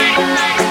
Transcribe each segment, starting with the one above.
night.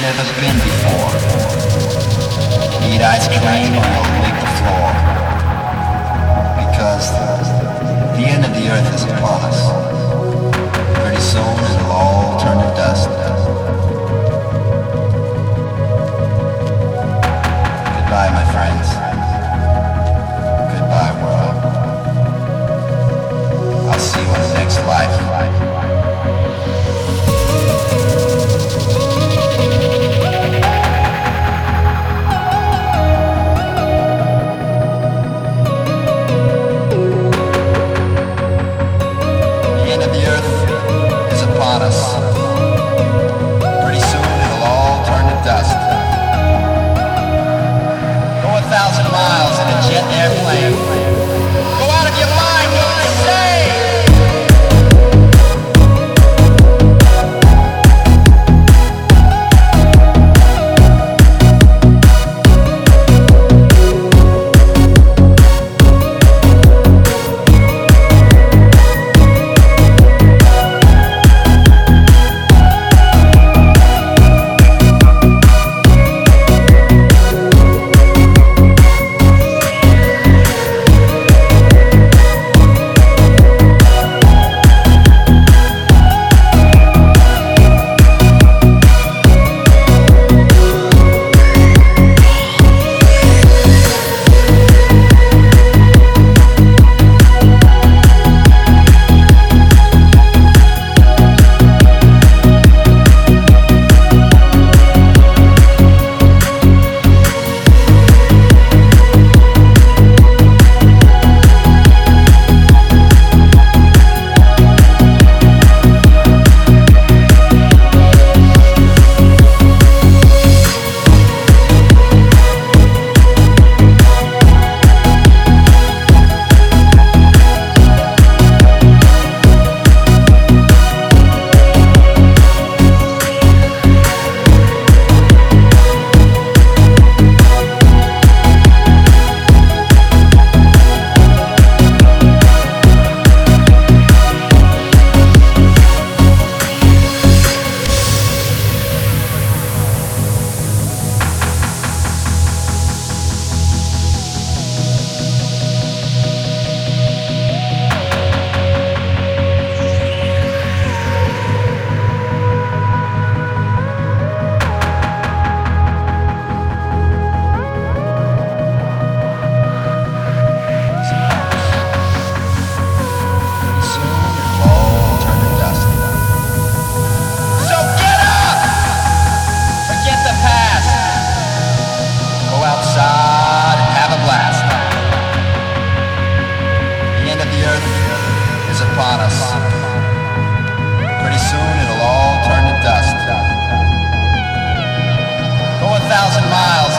never been before. Need ice cream or you'll lick the floor. Because the end of the earth is upon us. upon us. Pretty soon it'll all turn to dust. Go a thousand miles.